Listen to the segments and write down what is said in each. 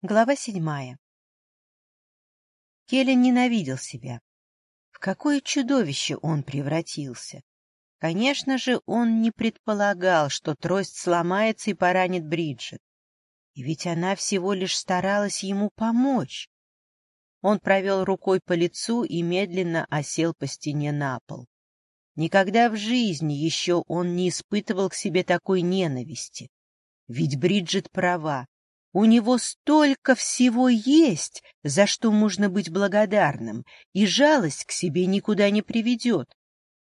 Глава седьмая. Келлен ненавидел себя. В какое чудовище он превратился! Конечно же, он не предполагал, что трость сломается и поранит Бриджит. И ведь она всего лишь старалась ему помочь. Он провел рукой по лицу и медленно осел по стене на пол. Никогда в жизни еще он не испытывал к себе такой ненависти. Ведь Бриджит права. У него столько всего есть, за что можно быть благодарным, и жалость к себе никуда не приведет.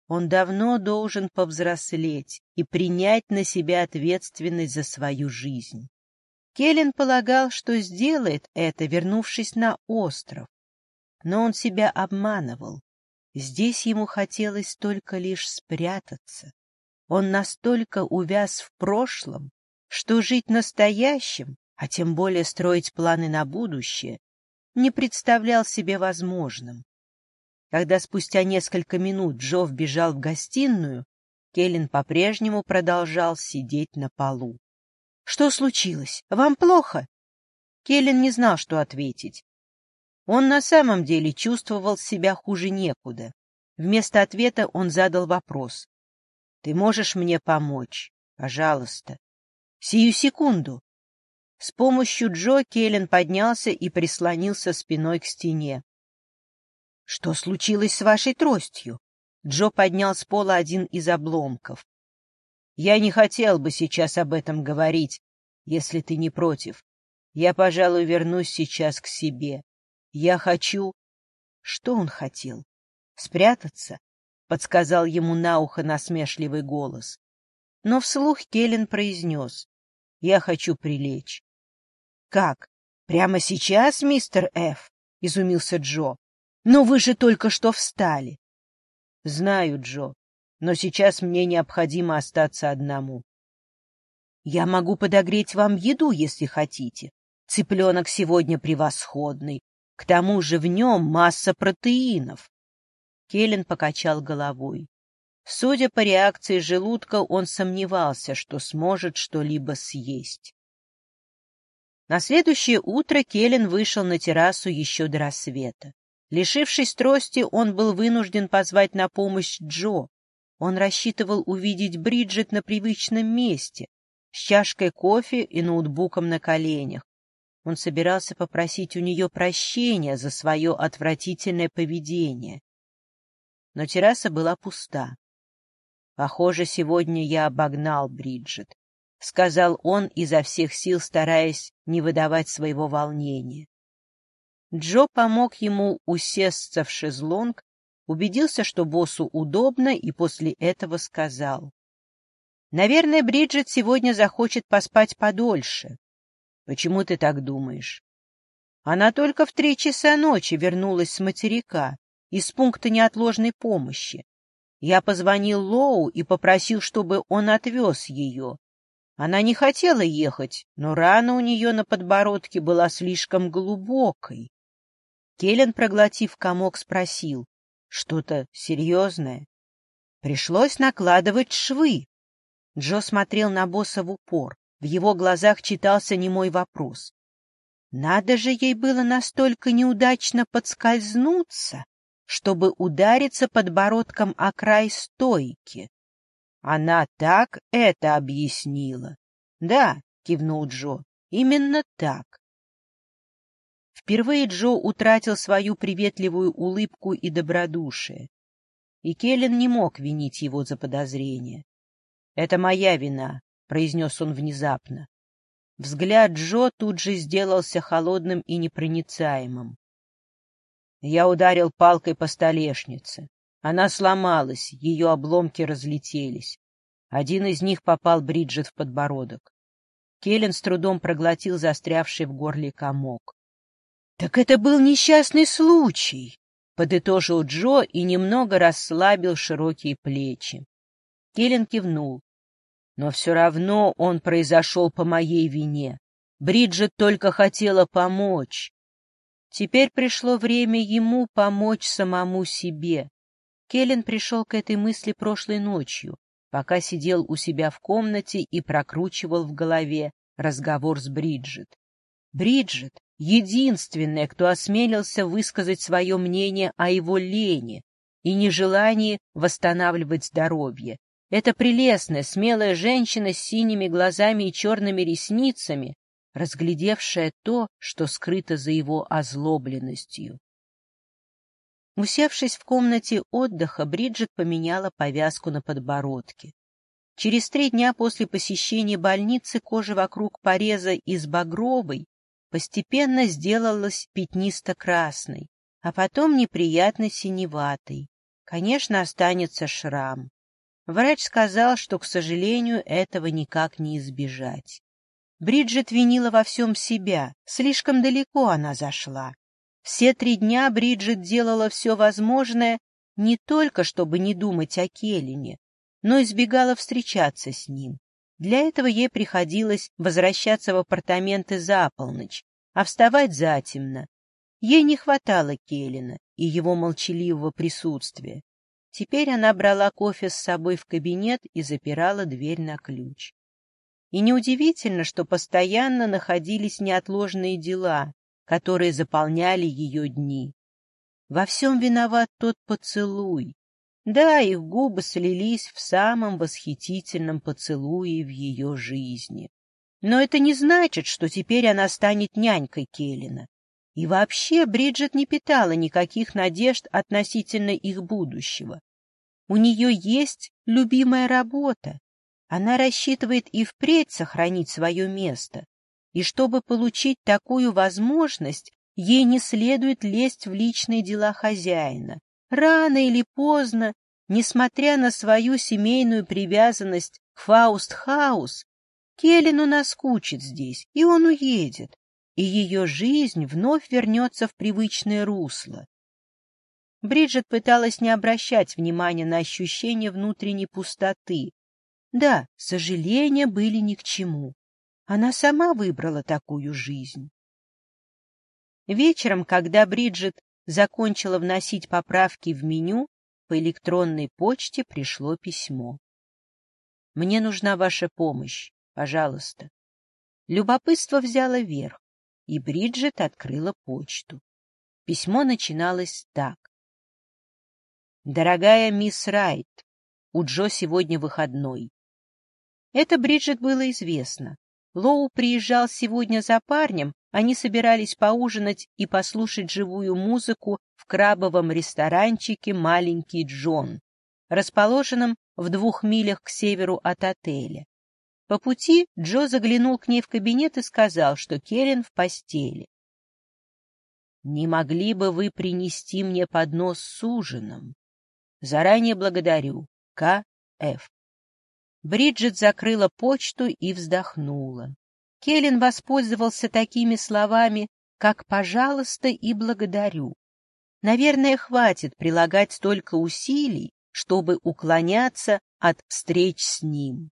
Он давно должен повзрослеть и принять на себя ответственность за свою жизнь. Келлен полагал, что сделает это, вернувшись на остров. Но он себя обманывал. Здесь ему хотелось только лишь спрятаться. Он настолько увяз в прошлом, что жить настоящим а тем более строить планы на будущее, не представлял себе возможным. Когда спустя несколько минут Джо вбежал в гостиную, Келлен по-прежнему продолжал сидеть на полу. — Что случилось? Вам плохо? Келлен не знал, что ответить. Он на самом деле чувствовал себя хуже некуда. Вместо ответа он задал вопрос. — Ты можешь мне помочь? Пожалуйста. — Сию секунду. С помощью Джо Келлен поднялся и прислонился спиной к стене. — Что случилось с вашей тростью? Джо поднял с пола один из обломков. — Я не хотел бы сейчас об этом говорить, если ты не против. Я, пожалуй, вернусь сейчас к себе. Я хочу... Что он хотел? Спрятаться? — подсказал ему на ухо насмешливый голос. Но вслух Келлен произнес. — Я хочу прилечь. «Как? Прямо сейчас, мистер Ф?» — изумился Джо. «Но вы же только что встали». «Знаю, Джо, но сейчас мне необходимо остаться одному». «Я могу подогреть вам еду, если хотите. Цыпленок сегодня превосходный. К тому же в нем масса протеинов». Келлен покачал головой. Судя по реакции желудка, он сомневался, что сможет что-либо съесть. На следующее утро Келлен вышел на террасу еще до рассвета. Лишившись трости, он был вынужден позвать на помощь Джо. Он рассчитывал увидеть Бриджит на привычном месте, с чашкой кофе и ноутбуком на коленях. Он собирался попросить у нее прощения за свое отвратительное поведение. Но терраса была пуста. Похоже, сегодня я обогнал Бриджит. — сказал он, изо всех сил стараясь не выдавать своего волнения. Джо помог ему усесться в шезлонг, убедился, что боссу удобно, и после этого сказал. — Наверное, Бриджит сегодня захочет поспать подольше. — Почему ты так думаешь? Она только в три часа ночи вернулась с материка, из пункта неотложной помощи. Я позвонил Лоу и попросил, чтобы он отвез ее. Она не хотела ехать, но рана у нее на подбородке была слишком глубокой. Келлен, проглотив комок, спросил. Что-то серьезное? Пришлось накладывать швы. Джо смотрел на босса в упор. В его глазах читался немой вопрос. Надо же ей было настолько неудачно подскользнуться, чтобы удариться подбородком о край стойки. Она так это объяснила. Да, кивнул Джо, именно так. Впервые Джо утратил свою приветливую улыбку и добродушие. И Келлен не мог винить его за подозрение. «Это моя вина», — произнес он внезапно. Взгляд Джо тут же сделался холодным и непроницаемым. Я ударил палкой по столешнице. Она сломалась, ее обломки разлетелись. Один из них попал Бриджит в подбородок. Келлен с трудом проглотил застрявший в горле комок. — Так это был несчастный случай, — подытожил Джо и немного расслабил широкие плечи. Келлен кивнул. Но все равно он произошел по моей вине. Бриджит только хотела помочь. Теперь пришло время ему помочь самому себе. Келлен пришел к этой мысли прошлой ночью, пока сидел у себя в комнате и прокручивал в голове разговор с Бриджит. Бриджит, единственная, кто осмелился высказать свое мнение о его лени и нежелании восстанавливать здоровье. Эта прелестная, смелая женщина с синими глазами и черными ресницами, разглядевшая то, что скрыто за его озлобленностью. Усевшись в комнате отдыха, Бриджит поменяла повязку на подбородке. Через три дня после посещения больницы кожа вокруг пореза из багровой постепенно сделалась пятнисто-красной, а потом неприятно синеватой. Конечно, останется шрам. Врач сказал, что, к сожалению, этого никак не избежать. Бриджит винила во всем себя, слишком далеко она зашла. Все три дня Бриджит делала все возможное не только, чтобы не думать о Келлине, но избегала встречаться с ним. Для этого ей приходилось возвращаться в апартаменты за полночь, а вставать затемно. Ей не хватало Келлина и его молчаливого присутствия. Теперь она брала кофе с собой в кабинет и запирала дверь на ключ. И неудивительно, что постоянно находились неотложные дела, которые заполняли ее дни. Во всем виноват тот поцелуй. Да, их губы слились в самом восхитительном поцелуе в ее жизни. Но это не значит, что теперь она станет нянькой Келлина. И вообще Бриджит не питала никаких надежд относительно их будущего. У нее есть любимая работа. Она рассчитывает и впредь сохранить свое место. И чтобы получить такую возможность, ей не следует лезть в личные дела хозяина. Рано или поздно, несмотря на свою семейную привязанность к Фауст-хаус, Келлину наскучит здесь, и он уедет, и ее жизнь вновь вернется в привычное русло. Бриджит пыталась не обращать внимания на ощущение внутренней пустоты. Да, сожаления были ни к чему. Она сама выбрала такую жизнь. Вечером, когда Бриджит закончила вносить поправки в меню, по электронной почте пришло письмо. «Мне нужна ваша помощь, пожалуйста». Любопытство взяло верх, и Бриджит открыла почту. Письмо начиналось так. «Дорогая мисс Райт, у Джо сегодня выходной». Это Бриджит было известно. Лоу приезжал сегодня за парнем, они собирались поужинать и послушать живую музыку в крабовом ресторанчике «Маленький Джон», расположенном в двух милях к северу от отеля. По пути Джо заглянул к ней в кабинет и сказал, что Келлен в постели. «Не могли бы вы принести мне поднос с ужином? Заранее благодарю. К. Ф. Бриджит закрыла почту и вздохнула. Келлен воспользовался такими словами, как «пожалуйста» и «благодарю». Наверное, хватит прилагать столько усилий, чтобы уклоняться от встреч с ним.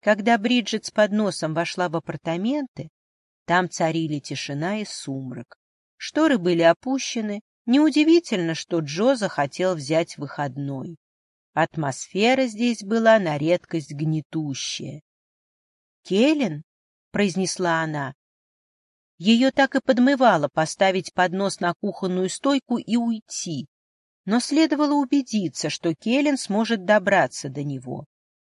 Когда Бриджит с подносом вошла в апартаменты, там царили тишина и сумрак. Шторы были опущены. Неудивительно, что Джо захотел взять выходной. Атмосфера здесь была на редкость гнетущая. «Келлен?» — произнесла она. Ее так и подмывало поставить поднос на кухонную стойку и уйти, но следовало убедиться, что Келлен сможет добраться до него.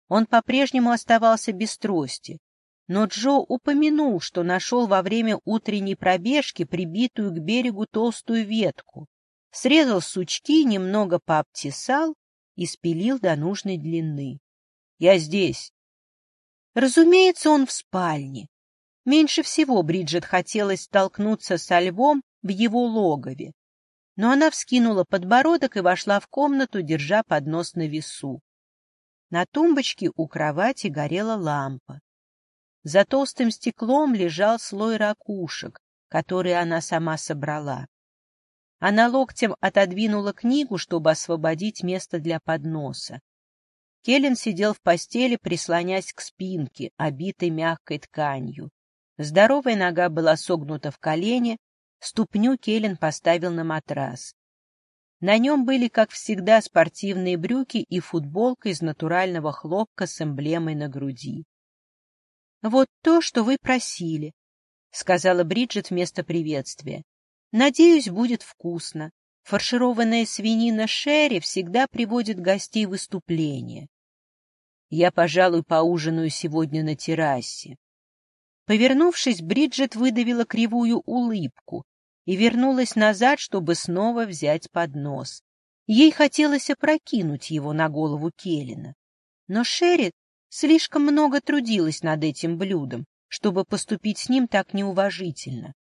Он по-прежнему оставался без трости, но Джо упомянул, что нашел во время утренней пробежки прибитую к берегу толстую ветку, срезал сучки, немного пообтесал и спилил до нужной длины. — Я здесь. Разумеется, он в спальне. Меньше всего Бриджит хотелось столкнуться со львом в его логове. Но она вскинула подбородок и вошла в комнату, держа поднос на весу. На тумбочке у кровати горела лампа. За толстым стеклом лежал слой ракушек, которые она сама собрала. Она локтем отодвинула книгу, чтобы освободить место для подноса. Келлен сидел в постели, прислонясь к спинке, обитой мягкой тканью. Здоровая нога была согнута в колене, ступню Келлен поставил на матрас. На нем были, как всегда, спортивные брюки и футболка из натурального хлопка с эмблемой на груди. — Вот то, что вы просили, сказала Бриджит вместо приветствия. Надеюсь, будет вкусно. Фаршированная свинина Шерри всегда приводит гостей в выступление. Я, пожалуй, поужинаю сегодня на террасе. Повернувшись, Бриджит выдавила кривую улыбку и вернулась назад, чтобы снова взять поднос. Ей хотелось опрокинуть его на голову Келлина. Но Шерри слишком много трудилась над этим блюдом, чтобы поступить с ним так неуважительно.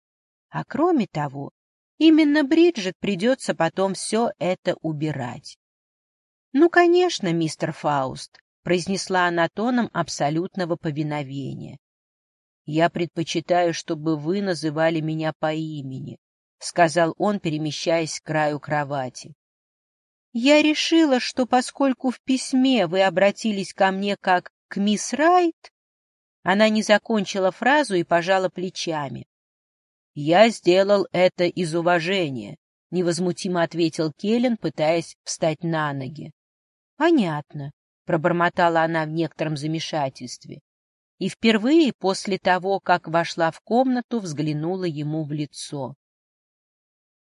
А кроме того, именно Бриджит придется потом все это убирать. — Ну, конечно, мистер Фауст, — произнесла она тоном абсолютного повиновения. — Я предпочитаю, чтобы вы называли меня по имени, — сказал он, перемещаясь к краю кровати. — Я решила, что поскольку в письме вы обратились ко мне как к мисс Райт... Она не закончила фразу и пожала плечами. — Я сделал это из уважения, — невозмутимо ответил Келлен, пытаясь встать на ноги. — Понятно, — пробормотала она в некотором замешательстве, и впервые после того, как вошла в комнату, взглянула ему в лицо.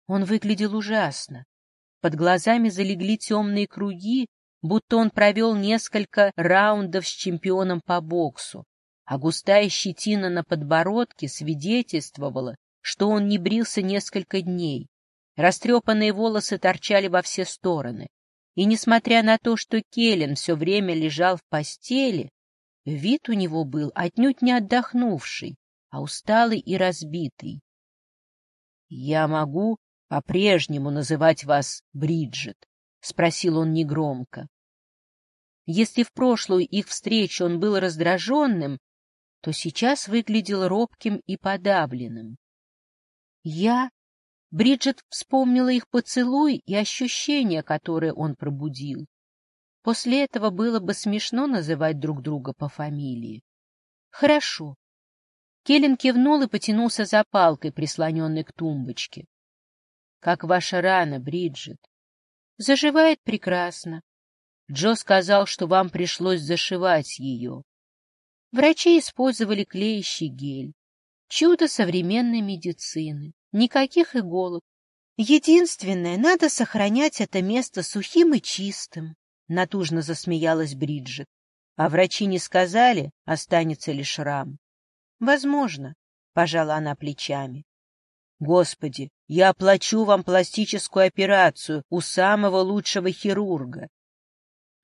Он выглядел ужасно. Под глазами залегли темные круги, будто он провел несколько раундов с чемпионом по боксу, а густая щетина на подбородке свидетельствовала, что он не брился несколько дней. Растрепанные волосы торчали во все стороны. И несмотря на то, что Келлен все время лежал в постели, вид у него был отнюдь не отдохнувший, а усталый и разбитый. — Я могу по-прежнему называть вас Бриджит? — спросил он негромко. Если в прошлую их встречу он был раздраженным, то сейчас выглядел робким и подавленным. Я Бриджит вспомнила их поцелуй и ощущения, которые он пробудил. После этого было бы смешно называть друг друга по фамилии. Хорошо. Келлен кивнул и потянулся за палкой, прислоненной к тумбочке. — Как ваша рана, Бриджит? — Заживает прекрасно. Джо сказал, что вам пришлось зашивать ее. Врачи использовали клеящий гель. Чудо современной медицины. Никаких иголок. Единственное, надо сохранять это место сухим и чистым, — натужно засмеялась Бриджит. А врачи не сказали, останется ли шрам. Возможно, — пожала она плечами. Господи, я оплачу вам пластическую операцию у самого лучшего хирурга.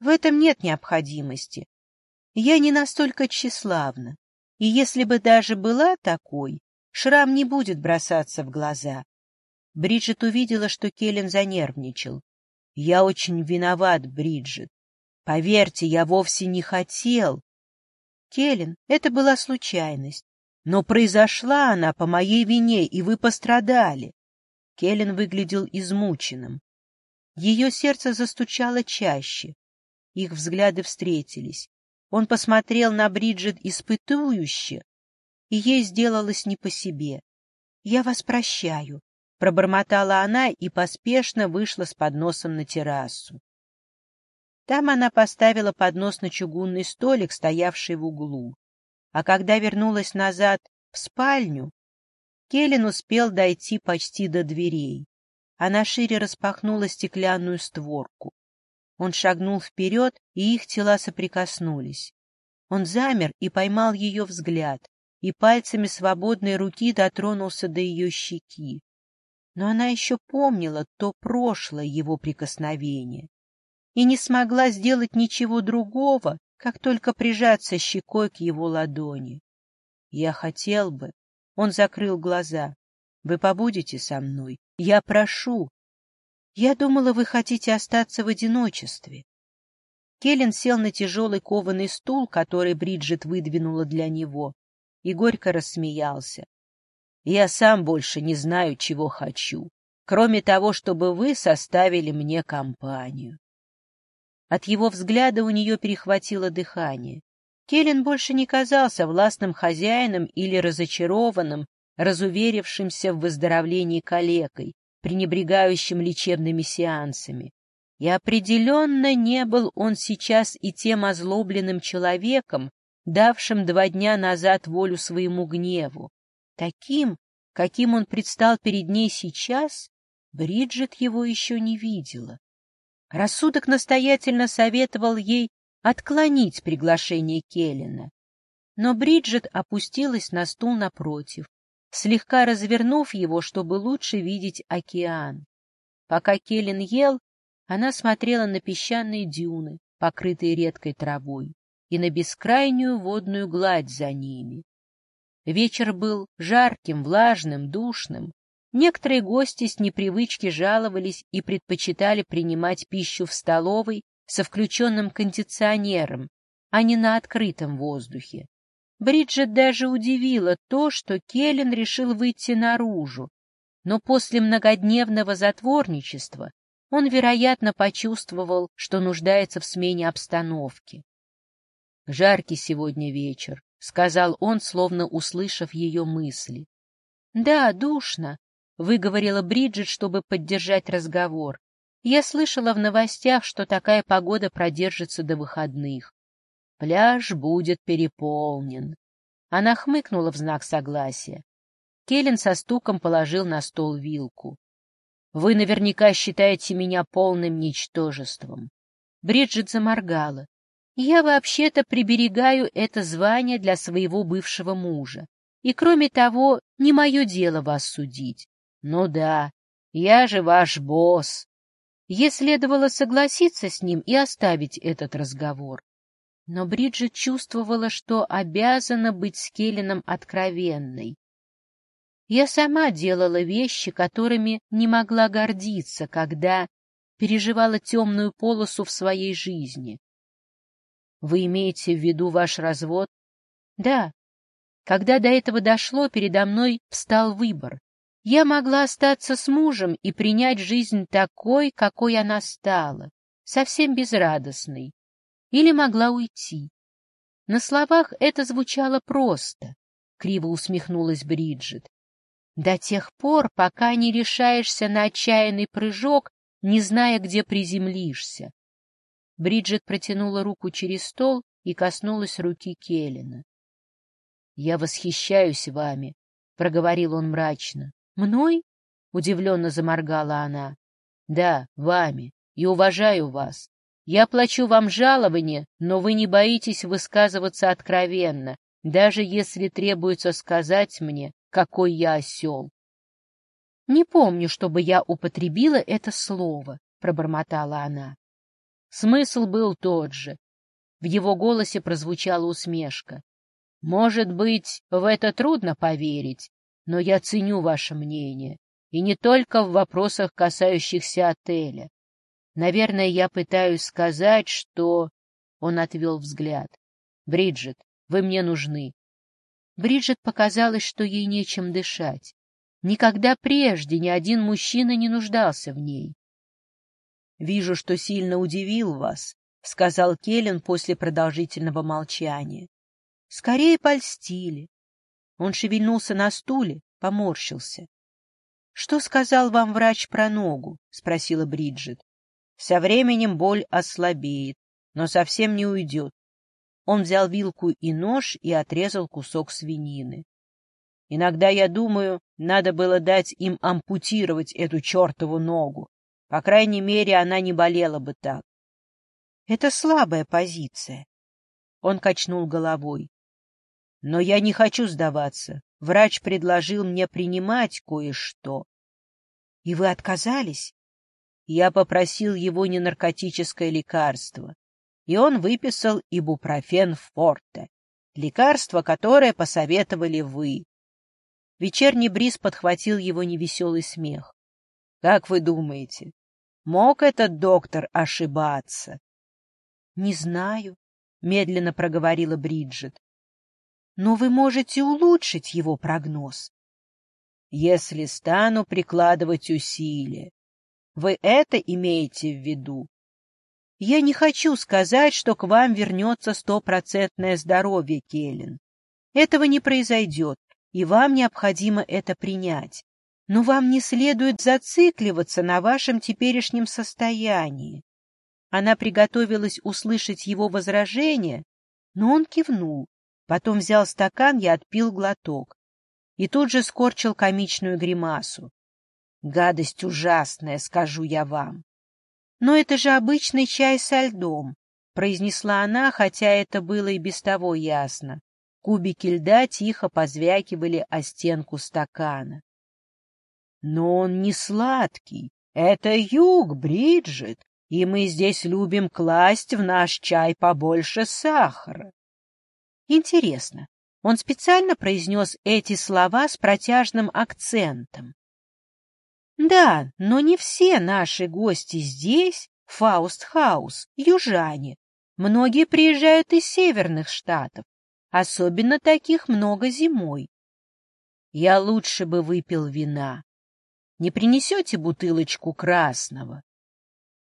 В этом нет необходимости. Я не настолько тщеславна, и если бы даже была такой, Шрам не будет бросаться в глаза. Бриджит увидела, что Келлен занервничал. — Я очень виноват, Бриджит. Поверьте, я вовсе не хотел. — Келлен, это была случайность. Но произошла она по моей вине, и вы пострадали. Келлен выглядел измученным. Ее сердце застучало чаще. Их взгляды встретились. Он посмотрел на Бриджит испытующе, и ей сделалось не по себе. «Я вас прощаю», — пробормотала она и поспешно вышла с подносом на террасу. Там она поставила поднос на чугунный столик, стоявший в углу. А когда вернулась назад в спальню, Келлен успел дойти почти до дверей. Она шире распахнула стеклянную створку. Он шагнул вперед, и их тела соприкоснулись. Он замер и поймал ее взгляд, и пальцами свободной руки дотронулся до ее щеки. Но она еще помнила то прошлое его прикосновение и не смогла сделать ничего другого, как только прижаться щекой к его ладони. «Я хотел бы...» Он закрыл глаза. «Вы побудете со мной? Я прошу!» «Я думала, вы хотите остаться в одиночестве». Келлен сел на тяжелый кованый стул, который Бриджит выдвинула для него, и горько рассмеялся. «Я сам больше не знаю, чего хочу, кроме того, чтобы вы составили мне компанию». От его взгляда у нее перехватило дыхание. Келлен больше не казался властным хозяином или разочарованным, разуверившимся в выздоровлении калекой, пренебрегающим лечебными сеансами. И определенно не был он сейчас и тем озлобленным человеком, давшим два дня назад волю своему гневу, Таким, каким он предстал перед ней сейчас, Бриджит его еще не видела. Рассудок настоятельно советовал ей отклонить приглашение Келлина. Но Бриджит опустилась на стул напротив, слегка развернув его, чтобы лучше видеть океан. Пока Келлин ел, она смотрела на песчаные дюны, покрытые редкой травой, и на бескрайнюю водную гладь за ними. Вечер был жарким, влажным, душным. Некоторые гости с непривычки жаловались и предпочитали принимать пищу в столовой со включенным кондиционером, а не на открытом воздухе. Бриджит даже удивила то, что Келлен решил выйти наружу, но после многодневного затворничества он, вероятно, почувствовал, что нуждается в смене обстановки. «Жаркий сегодня вечер», — сказал он, словно услышав ее мысли. «Да, душно», — выговорила Бриджит, чтобы поддержать разговор. «Я слышала в новостях, что такая погода продержится до выходных. Пляж будет переполнен. Она хмыкнула в знак согласия. Келлен со стуком положил на стол вилку. — Вы наверняка считаете меня полным ничтожеством. Бриджит заморгала. — Я вообще-то приберегаю это звание для своего бывшего мужа. И, кроме того, не мое дело вас судить. Ну да, я же ваш босс. Ей следовало согласиться с ним и оставить этот разговор. Но Бриджит чувствовала, что обязана быть с Келлином откровенной. Я сама делала вещи, которыми не могла гордиться, когда переживала темную полосу в своей жизни. Вы имеете в виду ваш развод? Да. Когда до этого дошло, передо мной встал выбор. Я могла остаться с мужем и принять жизнь такой, какой она стала, совсем безрадостной или могла уйти. На словах это звучало просто, — криво усмехнулась Бриджит. До тех пор, пока не решаешься на отчаянный прыжок, не зная, где приземлишься. Бриджит протянула руку через стол и коснулась руки Келлина. — Я восхищаюсь вами, — проговорил он мрачно. — Мной? — удивленно заморгала она. — Да, вами, и уважаю вас. Я плачу вам жалование, но вы не боитесь высказываться откровенно, даже если требуется сказать мне, какой я осел. — Не помню, чтобы я употребила это слово, — пробормотала она. Смысл был тот же. В его голосе прозвучала усмешка. — Может быть, в это трудно поверить, но я ценю ваше мнение, и не только в вопросах, касающихся отеля. Наверное, я пытаюсь сказать, что... Он отвел взгляд. Бриджит, вы мне нужны. Бриджит показалось, что ей нечем дышать. Никогда прежде ни один мужчина не нуждался в ней. «Вижу, что сильно удивил вас», — сказал Келлен после продолжительного молчания. «Скорее польстили». Он шевельнулся на стуле, поморщился. «Что сказал вам врач про ногу?» — спросила Бриджит. Со временем боль ослабеет, но совсем не уйдет. Он взял вилку и нож и отрезал кусок свинины. Иногда я думаю, надо было дать им ампутировать эту чертову ногу. По крайней мере, она не болела бы так. Это слабая позиция. Он качнул головой. Но я не хочу сдаваться. Врач предложил мне принимать кое-что. И вы отказались? Я попросил его не наркотическое лекарство, и он выписал ибупрофен форте, лекарство, которое посоветовали вы. Вечерний бриз подхватил его невеселый смех. Как вы думаете, мог этот доктор ошибаться? — Не знаю, — медленно проговорила Бриджит. — Но вы можете улучшить его прогноз. — Если стану прикладывать усилия. Вы это имеете в виду? Я не хочу сказать, что к вам вернется стопроцентное здоровье, Келлен. Этого не произойдет, и вам необходимо это принять. Но вам не следует зацикливаться на вашем теперешнем состоянии. Она приготовилась услышать его возражение, но он кивнул, потом взял стакан и отпил глоток. и тут же скорчил комичную гримасу. Гадость ужасная, скажу я вам. Но это же обычный чай со льдом, произнесла она, хотя это было и без того ясно. Кубики льда тихо позвякивали о стенку стакана. Но он не сладкий. Это юг, Бриджит, и мы здесь любим класть в наш чай побольше сахара. Интересно, он специально произнес эти слова с протяжным акцентом. Да, но не все наши гости здесь, Фаустхаус, южане. Многие приезжают из северных штатов, особенно таких много зимой. Я лучше бы выпил вина. Не принесете бутылочку красного?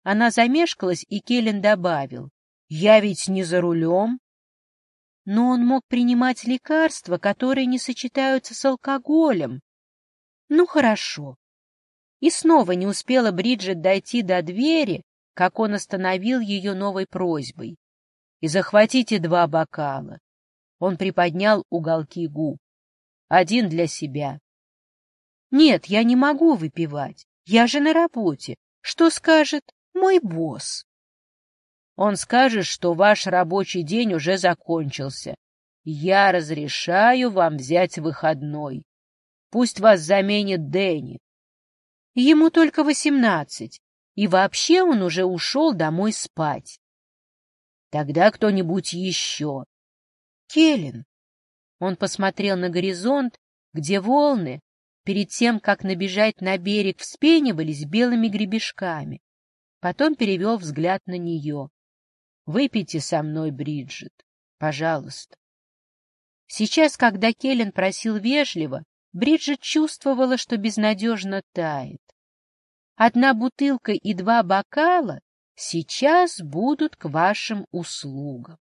Она замешкалась, и Келлен добавил. Я ведь не за рулем. Но он мог принимать лекарства, которые не сочетаются с алкоголем. Ну, хорошо. И снова не успела Бриджит дойти до двери, как он остановил ее новой просьбой. «И захватите два бокала». Он приподнял уголки губ. «Один для себя». «Нет, я не могу выпивать. Я же на работе. Что скажет мой босс?» Он скажет, что ваш рабочий день уже закончился. Я разрешаю вам взять выходной. Пусть вас заменит Дэнни. Ему только восемнадцать, и вообще он уже ушел домой спать. Тогда кто-нибудь еще. Келлен. Он посмотрел на горизонт, где волны, перед тем, как набежать на берег, вспенивались белыми гребешками. Потом перевел взгляд на нее. «Выпейте со мной, Бриджит, пожалуйста». Сейчас, когда Келлен просил вежливо, Бриджит чувствовала, что безнадежно тает. Одна бутылка и два бокала сейчас будут к вашим услугам.